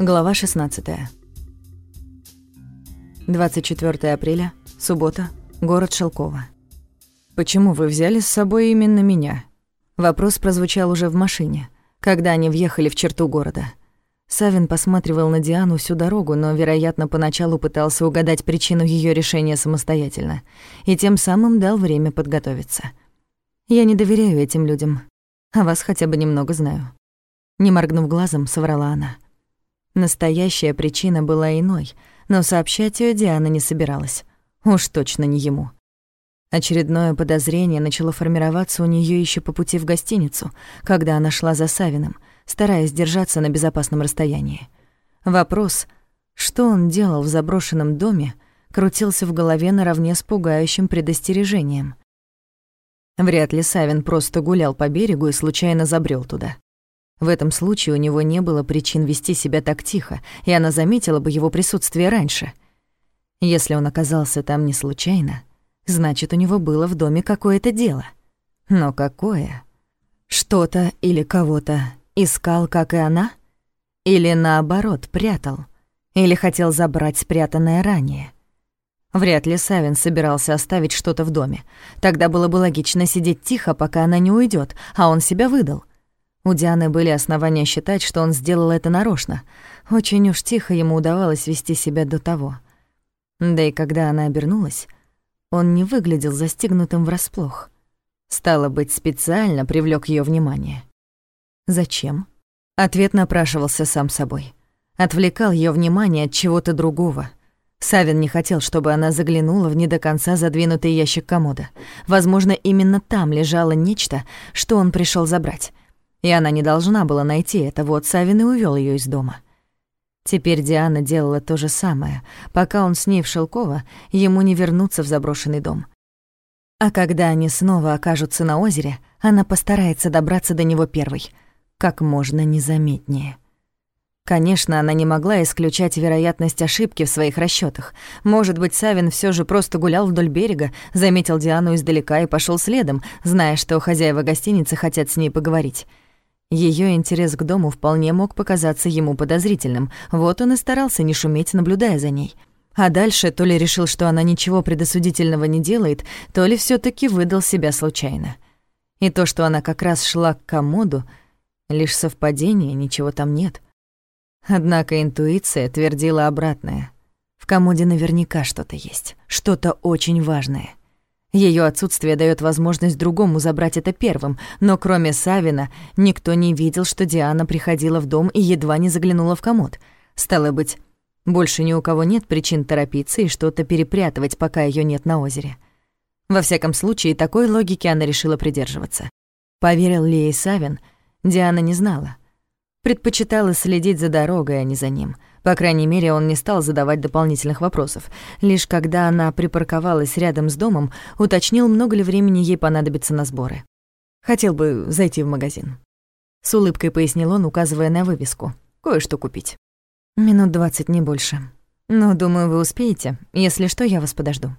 Глава 16. 24 апреля, суббота, город Шелково. «Почему вы взяли с собой именно меня?» Вопрос прозвучал уже в машине, когда они въехали в черту города. Савин посматривал на Диану всю дорогу, но, вероятно, поначалу пытался угадать причину ее решения самостоятельно и тем самым дал время подготовиться. «Я не доверяю этим людям, а вас хотя бы немного знаю». Не моргнув глазом, соврала она. Настоящая причина была иной, но сообщать ее Диана не собиралась. Уж точно не ему. Очередное подозрение начало формироваться у нее еще по пути в гостиницу, когда она шла за Савиным, стараясь держаться на безопасном расстоянии. Вопрос, что он делал в заброшенном доме, крутился в голове наравне с пугающим предостережением. Вряд ли Савин просто гулял по берегу и случайно забрел туда. В этом случае у него не было причин вести себя так тихо, и она заметила бы его присутствие раньше. Если он оказался там не случайно, значит, у него было в доме какое-то дело. Но какое? Что-то или кого-то искал, как и она? Или наоборот, прятал? Или хотел забрать спрятанное ранее? Вряд ли Савин собирался оставить что-то в доме. Тогда было бы логично сидеть тихо, пока она не уйдет, а он себя выдал. У Дианы были основания считать, что он сделал это нарочно. Очень уж тихо ему удавалось вести себя до того. Да и когда она обернулась, он не выглядел застигнутым врасплох. Стало быть, специально привлёк её внимание. Зачем? Ответ напрашивался сам собой. Отвлекал её внимание от чего-то другого. Савин не хотел, чтобы она заглянула в не до конца задвинутый ящик комода. Возможно, именно там лежало нечто, что он пришёл забрать. И она не должна была найти это, вот Савин и увёл её из дома. Теперь Диана делала то же самое. Пока он с ней в Шелково, ему не вернуться в заброшенный дом. А когда они снова окажутся на озере, она постарается добраться до него первой, как можно незаметнее. Конечно, она не могла исключать вероятность ошибки в своих расчётах. Может быть, Савин всё же просто гулял вдоль берега, заметил Диану издалека и пошёл следом, зная, что хозяева гостиницы хотят с ней поговорить. Ее интерес к дому вполне мог показаться ему подозрительным, вот он и старался не шуметь, наблюдая за ней. А дальше то ли решил, что она ничего предосудительного не делает, то ли все таки выдал себя случайно. И то, что она как раз шла к комоду, лишь совпадение, ничего там нет. Однако интуиция твердила обратное. В комоде наверняка что-то есть, что-то очень важное. Ее отсутствие дает возможность другому забрать это первым, но кроме Савина никто не видел, что Диана приходила в дом и едва не заглянула в комод. Стало быть, больше ни у кого нет причин торопиться и что-то перепрятывать, пока ее нет на озере. Во всяком случае, такой логики она решила придерживаться. Поверил ли ей Савин, Диана не знала. Предпочитала следить за дорогой, а не за ним — по крайней мере, он не стал задавать дополнительных вопросов. Лишь когда она припарковалась рядом с домом, уточнил, много ли времени ей понадобится на сборы. «Хотел бы зайти в магазин». С улыбкой пояснил он, указывая на вывеску. «Кое-что купить». «Минут двадцать, не больше. Но, думаю, вы успеете. Если что, я вас подожду».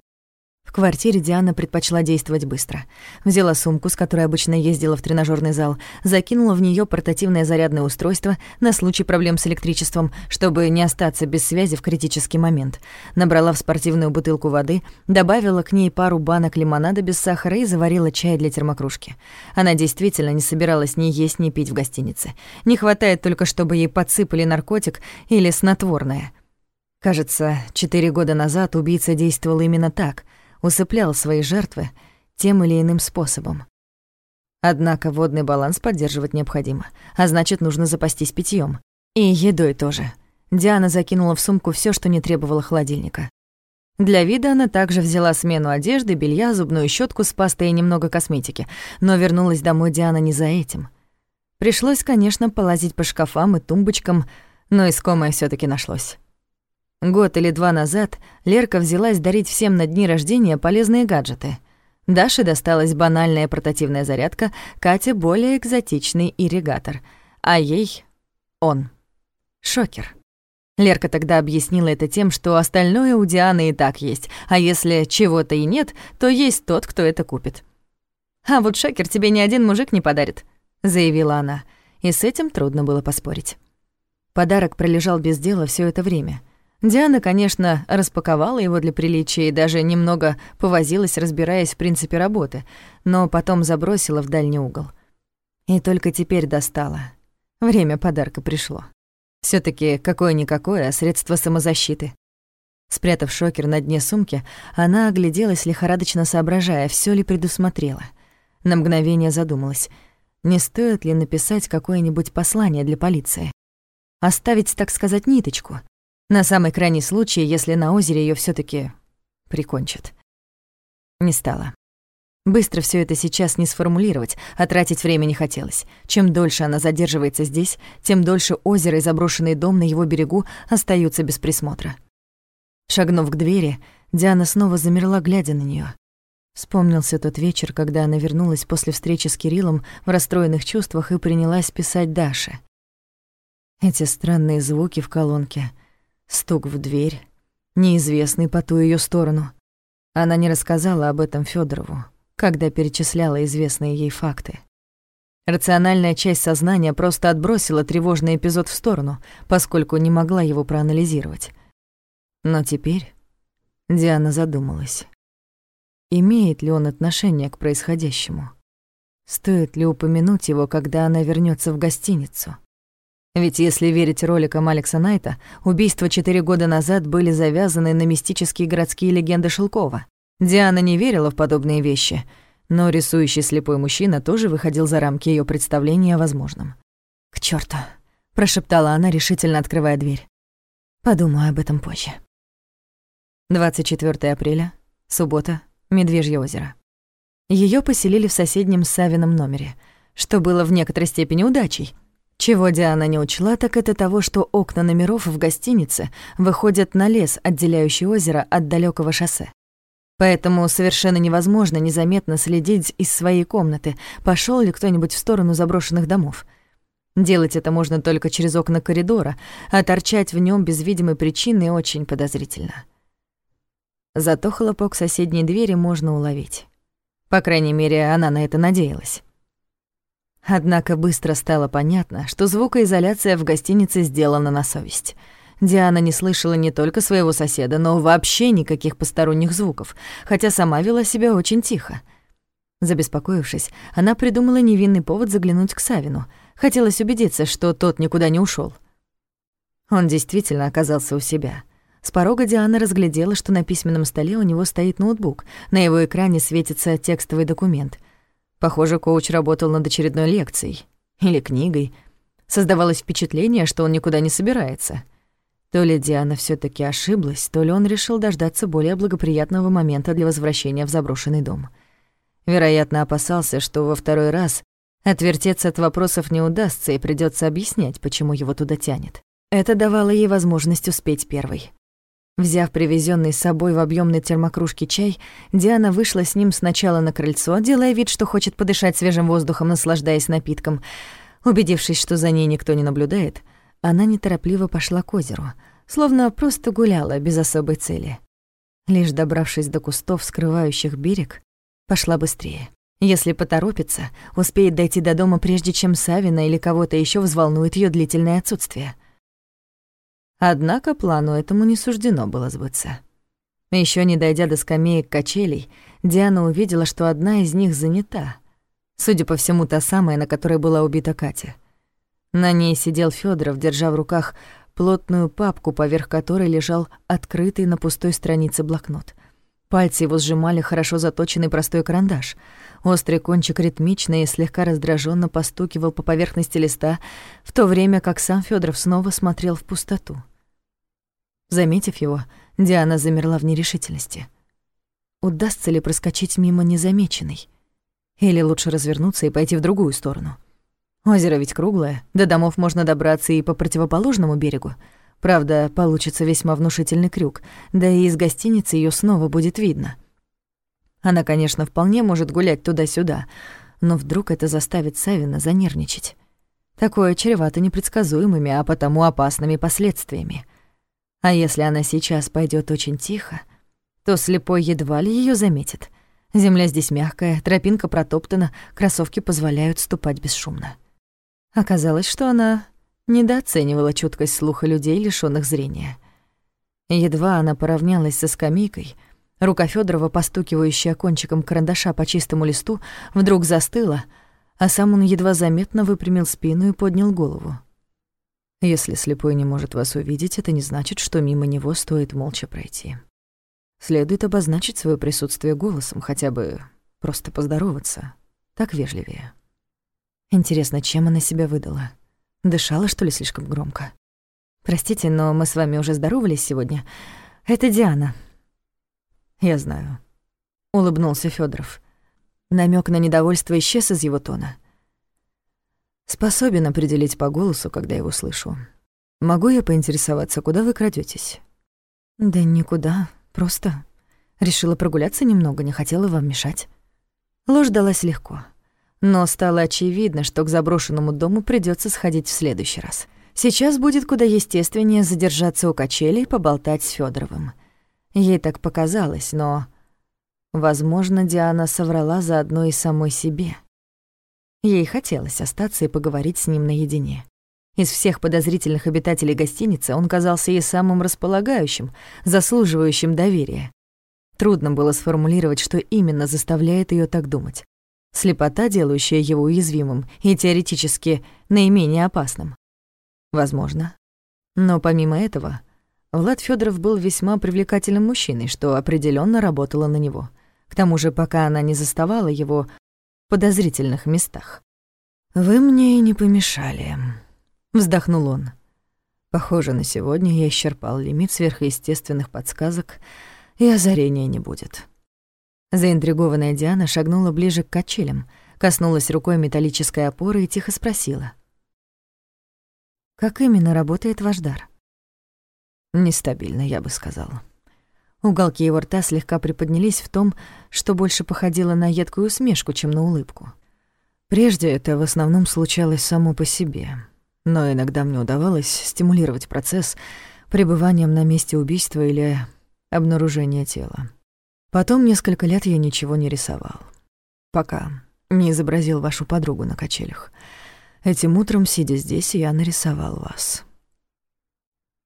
В квартире Диана предпочла действовать быстро. Взяла сумку, с которой обычно ездила в тренажерный зал, закинула в нее портативное зарядное устройство на случай проблем с электричеством, чтобы не остаться без связи в критический момент. Набрала в спортивную бутылку воды, добавила к ней пару банок лимонада без сахара и заварила чай для термокружки. Она действительно не собиралась ни есть, ни пить в гостинице. Не хватает только, чтобы ей подсыпали наркотик или снотворное. Кажется, четыре года назад убийца действовал именно так — усыплял свои жертвы тем или иным способом. Однако водный баланс поддерживать необходимо, а значит, нужно запастись питьем И едой тоже. Диана закинула в сумку все, что не требовало холодильника. Для вида она также взяла смену одежды, белья, зубную щетку с пастой и немного косметики, но вернулась домой Диана не за этим. Пришлось, конечно, полазить по шкафам и тумбочкам, но искомое все таки нашлось. Год или два назад Лерка взялась дарить всем на дни рождения полезные гаджеты. Даше досталась банальная портативная зарядка, Кате — более экзотичный ирригатор, а ей — он. Шокер. Лерка тогда объяснила это тем, что остальное у Дианы и так есть, а если чего-то и нет, то есть тот, кто это купит. «А вот шокер тебе ни один мужик не подарит», — заявила она, и с этим трудно было поспорить. Подарок пролежал без дела все это время. Диана, конечно, распаковала его для приличия и даже немного повозилась, разбираясь в принципе работы, но потом забросила в дальний угол. И только теперь достала. Время подарка пришло. все таки какое-никакое, а средство самозащиты. Спрятав шокер на дне сумки, она огляделась, лихорадочно соображая, все ли предусмотрела. На мгновение задумалась, не стоит ли написать какое-нибудь послание для полиции. Оставить, так сказать, ниточку. На самый крайний случай, если на озере ее все таки прикончат. Не стало. Быстро все это сейчас не сформулировать, а тратить время не хотелось. Чем дольше она задерживается здесь, тем дольше озеро и заброшенный дом на его берегу остаются без присмотра. Шагнув к двери, Диана снова замерла, глядя на нее. Вспомнился тот вечер, когда она вернулась после встречи с Кириллом в расстроенных чувствах и принялась писать Даше. Эти странные звуки в колонке, стук в дверь, неизвестный по ту ее сторону. Она не рассказала об этом Федорову, когда перечисляла известные ей факты. Рациональная часть сознания просто отбросила тревожный эпизод в сторону, поскольку не могла его проанализировать. Но теперь Диана задумалась. Имеет ли он отношение к происходящему? Стоит ли упомянуть его, когда она вернется в гостиницу? Ведь если верить роликам Алекса Найта, убийства четыре года назад были завязаны на мистические городские легенды Шелкова. Диана не верила в подобные вещи, но рисующий слепой мужчина тоже выходил за рамки ее представления о возможном. «К чёрту!» — прошептала она, решительно открывая дверь. «Подумаю об этом позже». 24 апреля, суббота, Медвежье озеро. Ее поселили в соседнем Савином номере, что было в некоторой степени удачей. Чего Диана не учла, так это того, что окна номеров в гостинице выходят на лес, отделяющий озеро от далекого шоссе. Поэтому совершенно невозможно незаметно следить из своей комнаты, пошел ли кто-нибудь в сторону заброшенных домов. Делать это можно только через окна коридора, а торчать в нем без видимой причины очень подозрительно. Зато хлопок соседней двери можно уловить. По крайней мере, она на это надеялась. Однако быстро стало понятно, что звукоизоляция в гостинице сделана на совесть. Диана не слышала не только своего соседа, но вообще никаких посторонних звуков, хотя сама вела себя очень тихо. Забеспокоившись, она придумала невинный повод заглянуть к Савину. Хотелось убедиться, что тот никуда не ушел. Он действительно оказался у себя — с порога Диана разглядела, что на письменном столе у него стоит ноутбук. На его экране светится текстовый документ. Похоже, коуч работал над очередной лекцией. Или книгой. Создавалось впечатление, что он никуда не собирается. То ли Диана все таки ошиблась, то ли он решил дождаться более благоприятного момента для возвращения в заброшенный дом. Вероятно, опасался, что во второй раз отвертеться от вопросов не удастся и придется объяснять, почему его туда тянет. Это давало ей возможность успеть первой. Взяв привезенный с собой в объемной термокружке чай, Диана вышла с ним сначала на крыльцо, делая вид, что хочет подышать свежим воздухом, наслаждаясь напитком. Убедившись, что за ней никто не наблюдает, она неторопливо пошла к озеру, словно просто гуляла без особой цели. Лишь добравшись до кустов, скрывающих берег, пошла быстрее. Если поторопится, успеет дойти до дома, прежде чем Савина или кого-то еще взволнует ее длительное отсутствие. Однако плану этому не суждено было сбыться. Еще не дойдя до скамеек качелей, Диана увидела, что одна из них занята. Судя по всему, та самая, на которой была убита Катя. На ней сидел Федоров, держа в руках плотную папку, поверх которой лежал открытый на пустой странице блокнот. Пальцы его сжимали хорошо заточенный простой карандаш. Острый кончик ритмично и слегка раздраженно постукивал по поверхности листа, в то время как сам Федоров снова смотрел в пустоту. Заметив его, Диана замерла в нерешительности. Удастся ли проскочить мимо незамеченной? Или лучше развернуться и пойти в другую сторону? Озеро ведь круглое, до домов можно добраться и по противоположному берегу. Правда, получится весьма внушительный крюк, да и из гостиницы ее снова будет видно. Она, конечно, вполне может гулять туда-сюда, но вдруг это заставит Савина занервничать. Такое чревато непредсказуемыми, а потому опасными последствиями. А если она сейчас пойдет очень тихо, то слепой едва ли ее заметит. Земля здесь мягкая, тропинка протоптана, кроссовки позволяют ступать бесшумно. Оказалось, что она недооценивала чуткость слуха людей, лишённых зрения. Едва она поравнялась со скамейкой, рука Федорова, постукивающая кончиком карандаша по чистому листу, вдруг застыла, а сам он едва заметно выпрямил спину и поднял голову. Если слепой не может вас увидеть, это не значит, что мимо него стоит молча пройти. Следует обозначить свое присутствие голосом, хотя бы просто поздороваться. Так вежливее. Интересно, чем она себя выдала? Дышала, что ли, слишком громко? Простите, но мы с вами уже здоровались сегодня. Это Диана. Я знаю. Улыбнулся Федоров. Намек на недовольство исчез из его тона. Способен определить по голосу, когда его слышу. Могу я поинтересоваться, куда вы крадетесь? Да никуда, просто решила прогуляться немного, не хотела вам мешать. Ложь далась легко, но стало очевидно, что к заброшенному дому придется сходить в следующий раз. Сейчас будет куда естественнее задержаться у качелей и поболтать с Федоровым. Ей так показалось, но, возможно, Диана соврала заодно и самой себе. Ей хотелось остаться и поговорить с ним наедине. Из всех подозрительных обитателей гостиницы он казался ей самым располагающим, заслуживающим доверия. Трудно было сформулировать, что именно заставляет ее так думать. Слепота, делающая его уязвимым и теоретически наименее опасным. Возможно. Но помимо этого, Влад Федоров был весьма привлекательным мужчиной, что определенно работало на него. К тому же, пока она не заставала его подозрительных местах. «Вы мне и не помешали», — вздохнул он. «Похоже, на сегодня я исчерпал лимит сверхъестественных подсказок, и озарения не будет». Заинтригованная Диана шагнула ближе к качелям, коснулась рукой металлической опоры и тихо спросила. «Как именно работает ваш дар?» «Нестабильно, я бы сказала». Уголки его рта слегка приподнялись в том, что больше походило на едкую усмешку, чем на улыбку. Прежде это в основном случалось само по себе, но иногда мне удавалось стимулировать процесс пребыванием на месте убийства или обнаружения тела. Потом несколько лет я ничего не рисовал. Пока не изобразил вашу подругу на качелях. Этим утром, сидя здесь, я нарисовал вас.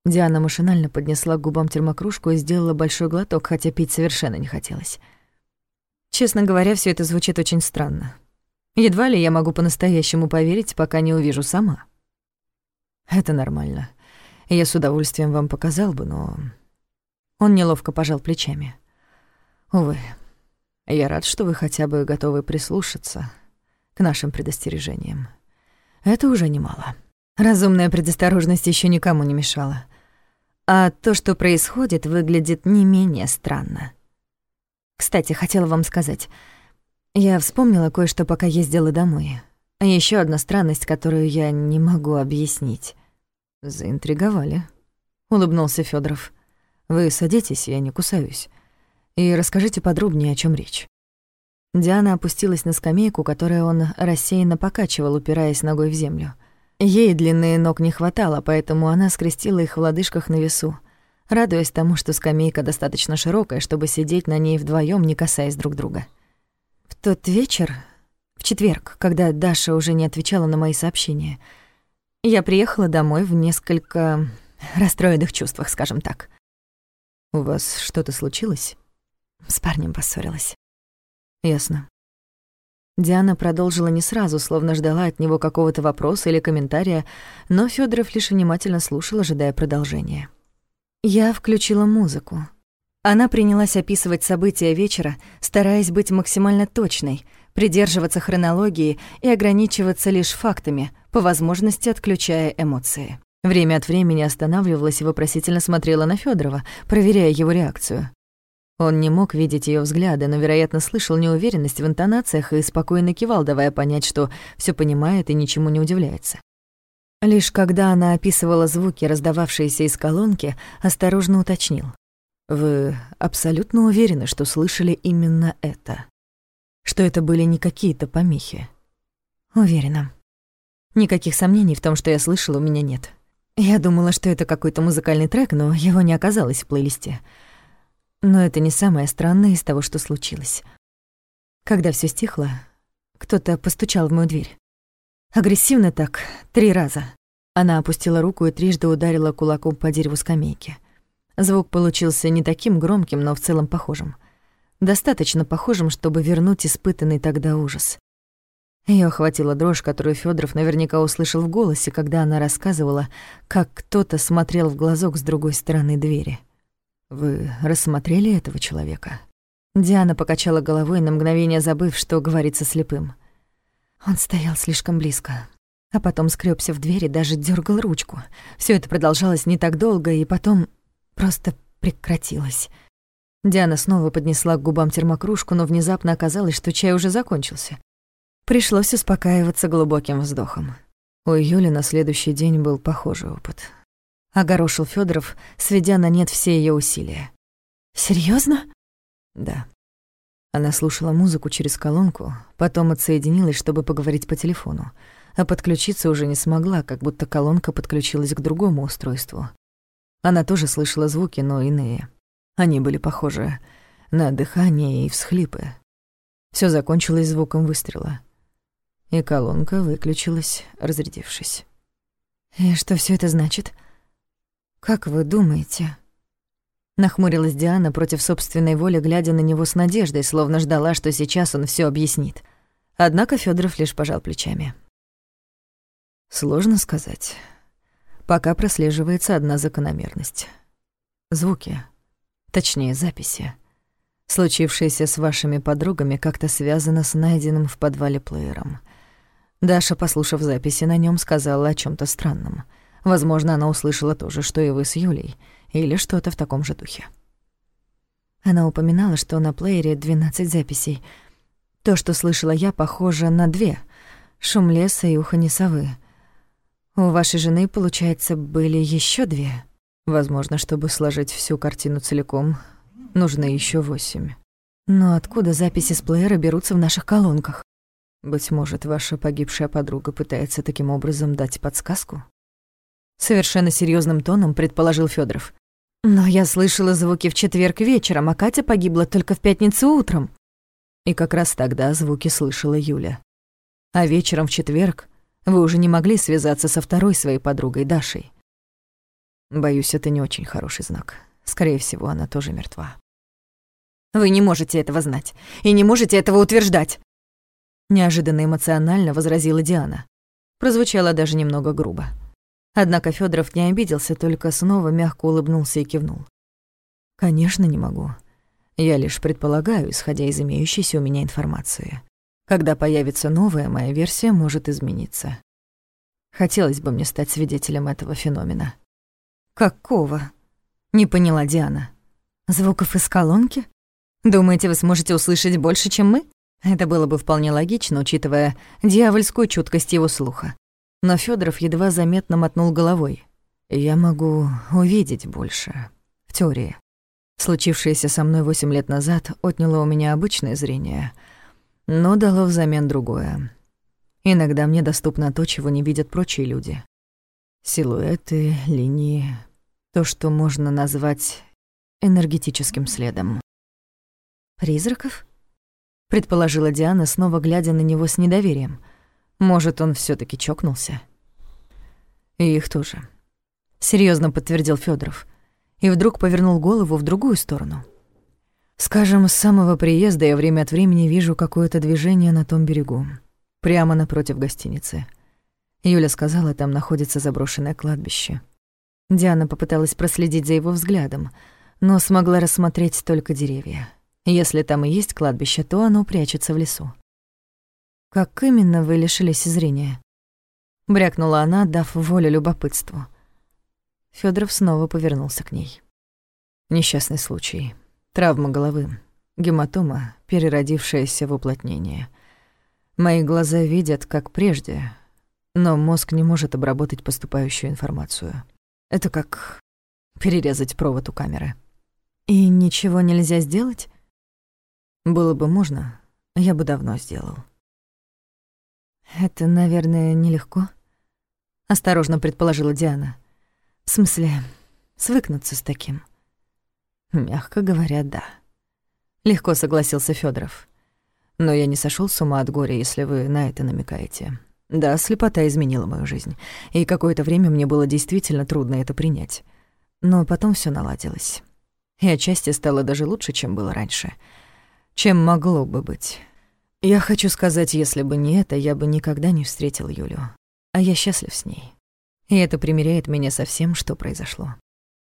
Диана машинально поднесла к губам термокружку и сделала большой глоток, хотя пить совершенно не хотелось. Честно говоря, все это звучит очень странно. Едва ли я могу по-настоящему поверить, пока не увижу сама. Это нормально. Я с удовольствием вам показал бы, но... Он неловко пожал плечами. Увы, я рад, что вы хотя бы готовы прислушаться к нашим предостережениям. Это уже немало. Разумная предосторожность еще никому не мешала. А то, что происходит, выглядит не менее странно. Кстати, хотела вам сказать. Я вспомнила кое-что, пока ездила домой. Еще одна странность, которую я не могу объяснить. Заинтриговали. Улыбнулся Федоров. Вы садитесь, я не кусаюсь. И расскажите подробнее, о чем речь. Диана опустилась на скамейку, которую он рассеянно покачивал, упираясь ногой в землю. Ей длины ног не хватало, поэтому она скрестила их в лодыжках на весу, радуясь тому, что скамейка достаточно широкая, чтобы сидеть на ней вдвоем, не касаясь друг друга. В тот вечер, в четверг, когда Даша уже не отвечала на мои сообщения, я приехала домой в несколько расстроенных чувствах, скажем так. «У вас что-то случилось?» С парнем поссорилась. «Ясно. Диана продолжила не сразу, словно ждала от него какого-то вопроса или комментария, но Федоров лишь внимательно слушал, ожидая продолжения. Я включила музыку. Она принялась описывать события вечера, стараясь быть максимально точной, придерживаться хронологии и ограничиваться лишь фактами, по возможности отключая эмоции. Время от времени останавливалась и вопросительно смотрела на Федорова, проверяя его реакцию. Он не мог видеть ее взгляды, но, вероятно, слышал неуверенность в интонациях и спокойно кивал, давая понять, что все понимает и ничему не удивляется. Лишь когда она описывала звуки, раздававшиеся из колонки, осторожно уточнил. «Вы абсолютно уверены, что слышали именно это? Что это были не какие-то помехи?» «Уверена. Никаких сомнений в том, что я слышала, у меня нет. Я думала, что это какой-то музыкальный трек, но его не оказалось в плейлисте». Но это не самое странное из того, что случилось. Когда все стихло, кто-то постучал в мою дверь. Агрессивно так, три раза. Она опустила руку и трижды ударила кулаком по дереву скамейки. Звук получился не таким громким, но в целом похожим. Достаточно похожим, чтобы вернуть испытанный тогда ужас. Её охватила дрожь, которую Фёдоров наверняка услышал в голосе, когда она рассказывала, как кто-то смотрел в глазок с другой стороны двери. «Вы рассмотрели этого человека?» Диана покачала головой, на мгновение забыв, что говорит со слепым. Он стоял слишком близко, а потом скрёбся в дверь и даже дёргал ручку. Всё это продолжалось не так долго, и потом просто прекратилось. Диана снова поднесла к губам термокружку, но внезапно оказалось, что чай уже закончился. Пришлось успокаиваться глубоким вздохом. У Юли на следующий день был похожий опыт. Огорошил Федоров, сведя на нет все ее усилия. Серьезно? Да. Она слушала музыку через колонку, потом отсоединилась, чтобы поговорить по телефону, а подключиться уже не смогла, как будто колонка подключилась к другому устройству. Она тоже слышала звуки, но иные. Они были похожи на дыхание и всхлипы. Все закончилось звуком выстрела и колонка выключилась, разрядившись. «И что все это значит? Как вы думаете?» Нахмурилась Диана против собственной воли, глядя на него с надеждой, словно ждала, что сейчас он все объяснит. Однако Федоров лишь пожал плечами. Сложно сказать. Пока прослеживается одна закономерность. Звуки, точнее записи, случившиеся с вашими подругами, как-то связано с найденным в подвале плеером — Даша, послушав записи на нем, сказала о чем то странном. Возможно, она услышала то же, что и вы с Юлей, или что-то в таком же духе. Она упоминала, что на плеере 12 записей. То, что слышала я, похоже на две — шум леса и уханье совы. У вашей жены, получается, были еще две. Возможно, чтобы сложить всю картину целиком, нужно еще восемь. Но откуда записи с плеера берутся в наших колонках? Быть может, ваша погибшая подруга пытается таким образом дать подсказку? Совершенно серьезным тоном предположил Федоров. Но я слышала звуки в четверг вечером, а Катя погибла только в пятницу утром. И как раз тогда звуки слышала Юля. А вечером в четверг вы уже не могли связаться со второй своей подругой Дашей. Боюсь, это не очень хороший знак. Скорее всего, она тоже мертва. Вы не можете этого знать и не можете этого утверждать. Неожиданно эмоционально возразила Диана. Прозвучало даже немного грубо. Однако Федоров не обиделся, только снова мягко улыбнулся и кивнул. «Конечно, не могу. Я лишь предполагаю, исходя из имеющейся у меня информации. Когда появится новая, моя версия может измениться. Хотелось бы мне стать свидетелем этого феномена». «Какого?» — не поняла Диана. «Звуков из колонки? Думаете, вы сможете услышать больше, чем мы?» Это было бы вполне логично, учитывая дьявольскую чуткость его слуха. Но Федоров едва заметно мотнул головой. «Я могу увидеть больше. В теории. Случившееся со мной восемь лет назад отняло у меня обычное зрение, но дало взамен другое. Иногда мне доступно то, чего не видят прочие люди. Силуэты, линии, то, что можно назвать энергетическим следом. «Призраков?» предположила Диана, снова глядя на него с недоверием. Может, он все таки чокнулся? И их тоже. Серьезно подтвердил Федоров и вдруг повернул голову в другую сторону. Скажем, с самого приезда я время от времени вижу какое-то движение на том берегу, прямо напротив гостиницы. Юля сказала, там находится заброшенное кладбище. Диана попыталась проследить за его взглядом, но смогла рассмотреть только деревья. Если там и есть кладбище, то оно прячется в лесу. «Как именно вы лишились зрения?» Брякнула она, дав волю любопытству. Федоров снова повернулся к ней. Несчастный случай. Травма головы. Гематома, переродившаяся в уплотнение. Мои глаза видят, как прежде, но мозг не может обработать поступающую информацию. Это как перерезать провод у камеры. «И ничего нельзя сделать?» Было бы можно, я бы давно сделал. Это, наверное, нелегко, осторожно предположила Диана. В смысле, свыкнуться с таким. Мягко говоря, да. Легко согласился Федоров. Но я не сошел с ума от горя, если вы на это намекаете. Да, слепота изменила мою жизнь, и какое-то время мне было действительно трудно это принять. Но потом все наладилось. И отчасти стало даже лучше, чем было раньше. Чем могло бы быть. Я хочу сказать, если бы не это, я бы никогда не встретил Юлю. А я счастлив с ней. И это примиряет меня со всем, что произошло.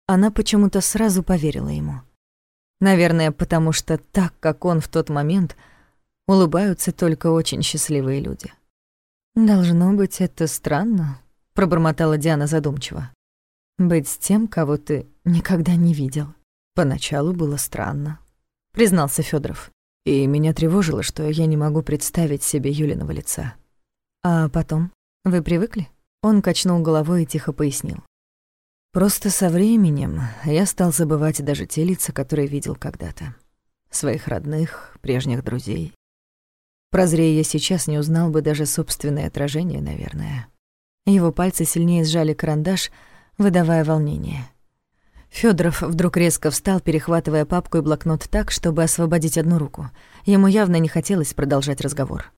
Она почему-то сразу поверила ему. Наверное, потому что так, как он в тот момент, улыбаются только очень счастливые люди. «Должно быть, это странно», — пробормотала Диана задумчиво. «Быть с тем, кого ты никогда не видел». «Поначалу было странно», — признался Федоров. «И меня тревожило, что я не могу представить себе Юлиного лица». «А потом? Вы привыкли?» Он качнул головой и тихо пояснил. «Просто со временем я стал забывать даже те лица, которые видел когда-то. Своих родных, прежних друзей. Прозрея я сейчас, не узнал бы даже собственное отражение, наверное. Его пальцы сильнее сжали карандаш, выдавая волнение. Федоров вдруг резко встал, перехватывая папку и блокнот так, чтобы освободить одну руку. Ему явно не хотелось продолжать разговор.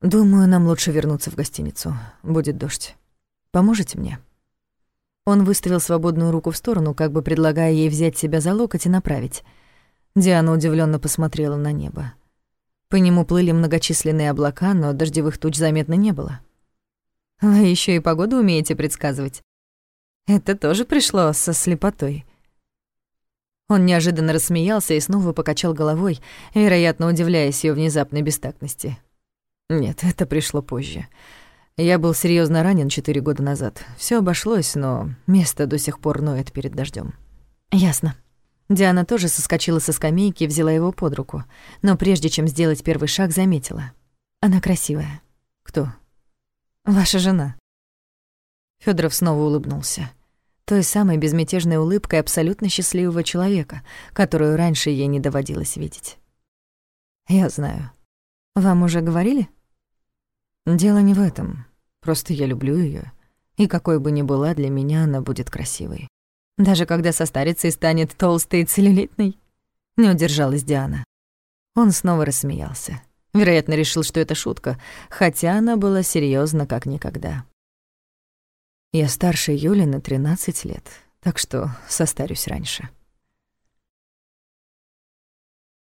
«Думаю, нам лучше вернуться в гостиницу. Будет дождь. Поможете мне?» Он выставил свободную руку в сторону, как бы предлагая ей взять себя за локоть и направить. Диана удивленно посмотрела на небо. По нему плыли многочисленные облака, но дождевых туч заметно не было. Вы еще и погоду умеете предсказывать. Это тоже пришло со слепотой. Он неожиданно рассмеялся и снова покачал головой, вероятно, удивляясь ее внезапной бестактности. Нет, это пришло позже. Я был серьезно ранен четыре года назад. Все обошлось, но место до сих пор ноет перед дождем. Ясно. Диана тоже соскочила со скамейки и взяла его под руку, но прежде чем сделать первый шаг, заметила. Она красивая. Кто? Ваша жена. Федоров снова улыбнулся. Той самой безмятежной улыбкой абсолютно счастливого человека, которую раньше ей не доводилось видеть. Я знаю. Вам уже говорили? Дело не в этом. Просто я люблю ее, и какой бы ни была для меня, она будет красивой. Даже когда состарится и станет толстой и целлюлитной? Не удержалась Диана. Он снова рассмеялся. Вероятно, решил, что это шутка, хотя она была серьезна как никогда. Я старше Юли на 13 лет, так что состарюсь раньше.